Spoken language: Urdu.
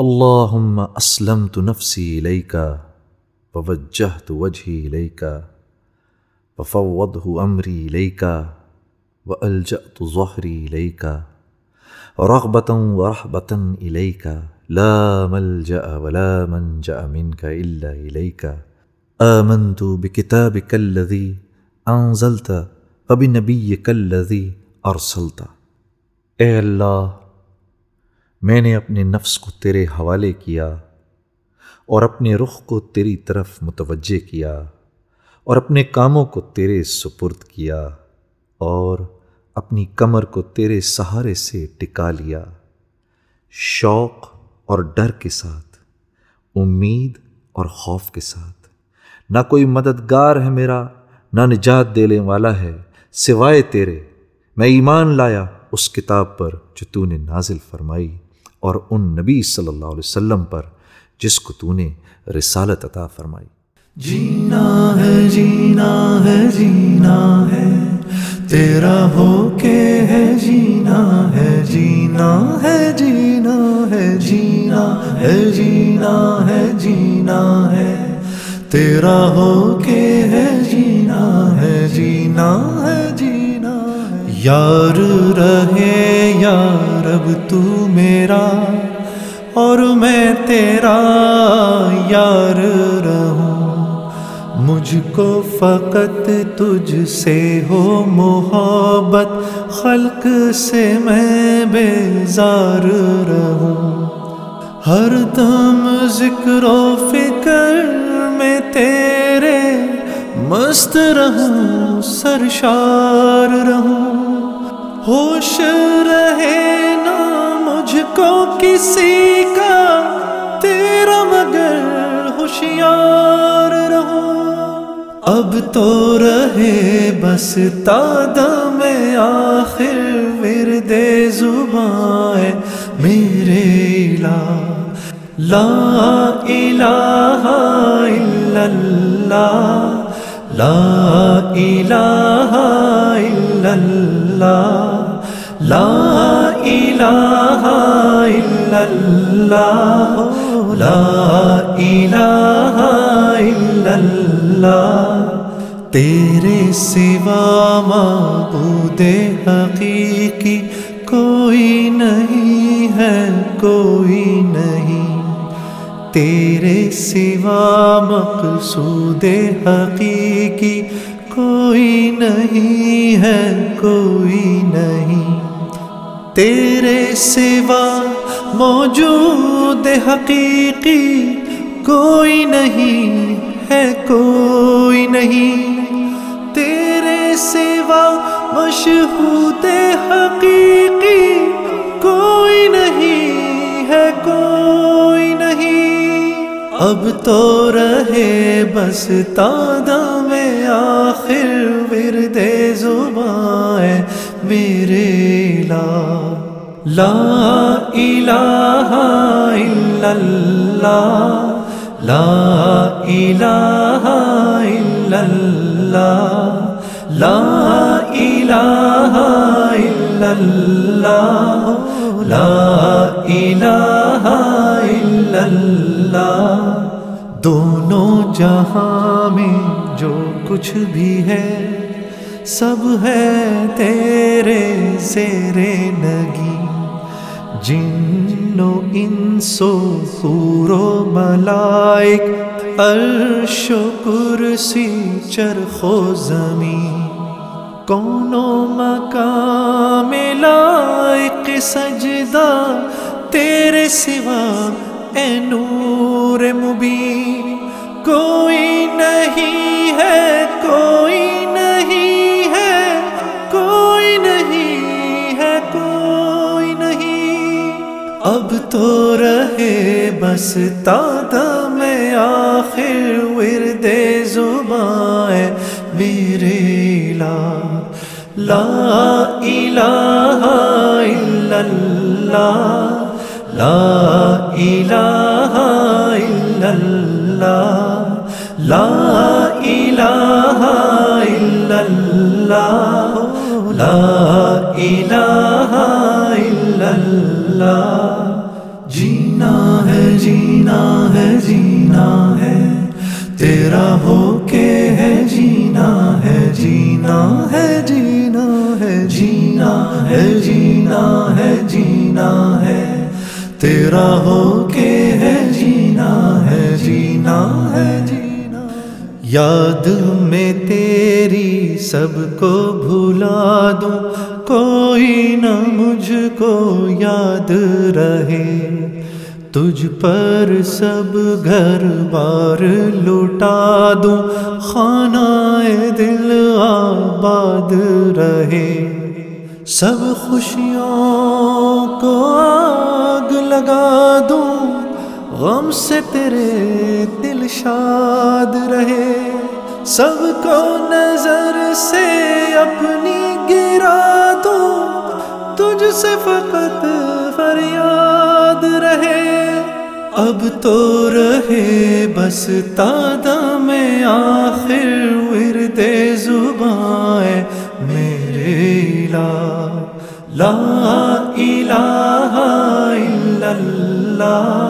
اللهم أسلمت نفسي إليك ووجهت وجهي إليك وفوضه أمري إليك وألجأت ظهري إليك رغبة ورحبة إليك لا ملجأ ولا منجأ منك إلا إليك آمنت بكتابك الذي أنزلت وبنبيك الذي أرسلت اے اللہ میں نے اپنے نفس کو تیرے حوالے کیا اور اپنے رخ کو تیری طرف متوجہ کیا اور اپنے کاموں کو تیرے سپرد کیا اور اپنی کمر کو تیرے سہارے سے ٹکا لیا۔ شوق اور ڈر کے ساتھ، امید اور خوف کے ساتھ۔ نہ کوئی مددگار ہے میرا، نہ نجات دینے والا ہے سوائے تیرے۔ میں ایمان لایا اس کتاب پر جو تو نے نازل فرمائی۔ اور ان نبی صلی اللہ علیہ وسلم پر جس کو تو نے رسالت عطا فرمائی جینا ہے جینا ہے جینا ہے تیرا ہو کے ہے جینا ہے جینا ہے جینا ہے جینا ہے جینا ہے جینا ہے تیرا ہو کے ہے جینا ہے جینا ہے یار رہے یار، اب تو میرا اور میں تیرا یار رہوں۔ مجھ کو فقط تجھ سے ہو محبت، خلق سے میں بیزار رہوں۔ ہر دم ذکر و فکر میں تیرے مست رہوں، سرشار رہوں۔ ہوش رہے نا مجھ کو کسی کا، تیرا مگر ہوشیار رہوں اب تو رہے بس تاد میں آخر ورد زبان میرے لا الہ الا اللہ۔ لا الہ الا اللہ۔ لا الہ الا اللہ لا الہ الا اللہ تیرے سوا معبود حقیقی کوئی نہیں ہے، کوئی نہیں. تیرے سوا مقصود حقیقی کوئی نہیں ہے، کوئی نہیں. تیرے سوا موجود حقیقی کوئی نہیں ہے، کوئی نہیں۔ تیرے سوا مشہود حقیقی کوئی نہیں ہے، کوئی نہیں۔ اب تو رہے بس تادہ میں آخر، ورد زبان۔ میرے لا لا الہ الا اللہ لا الہ الا اللہ لا الہ الا اللہ لا الہ الا اللہ دونوں جہاں میں جو کچھ بھی ہے سب ہے تیرے زیر نگی۔ جن و انسو حور و ملائک عرش و کرسی چرخ و زمین کون مقام لائق سجدہ تیرے سوا اے نور مبین۔ کوئی رہے بس تادہ میں آخر ورد زبان میرے لا لا الہ الا اللہ، لا الہ الا اللہ، لا الہ الا اللہ، لا الہ الا اللہ۔ جینا ہے جینا ہے جینا ہے تیرا ہو کے ہے جینا ہے جینا ہے جینا ہے جینا ہے جینا ہے جینا ہے تیرا ہو کے ہے جینا ہے جینا ہے جینا یاد میں تیری سب کو بھلا دوں، کوئی نہ مجھ کو یاد رہے۔ تجھ پر سب گھر بار لوٹا دوں خانہ دل آباد رہے۔ سب خوشیوں کو آگ لگا دوں غم سے تیرے دل شاد رہے۔ سب کو نظر سے اپنی گرا دوں تجھ سے فقط فریاد رہے۔ اب تو رہے بس تادہ میں آخر ورد زبان میرے لا لا الہ الا اللہ۔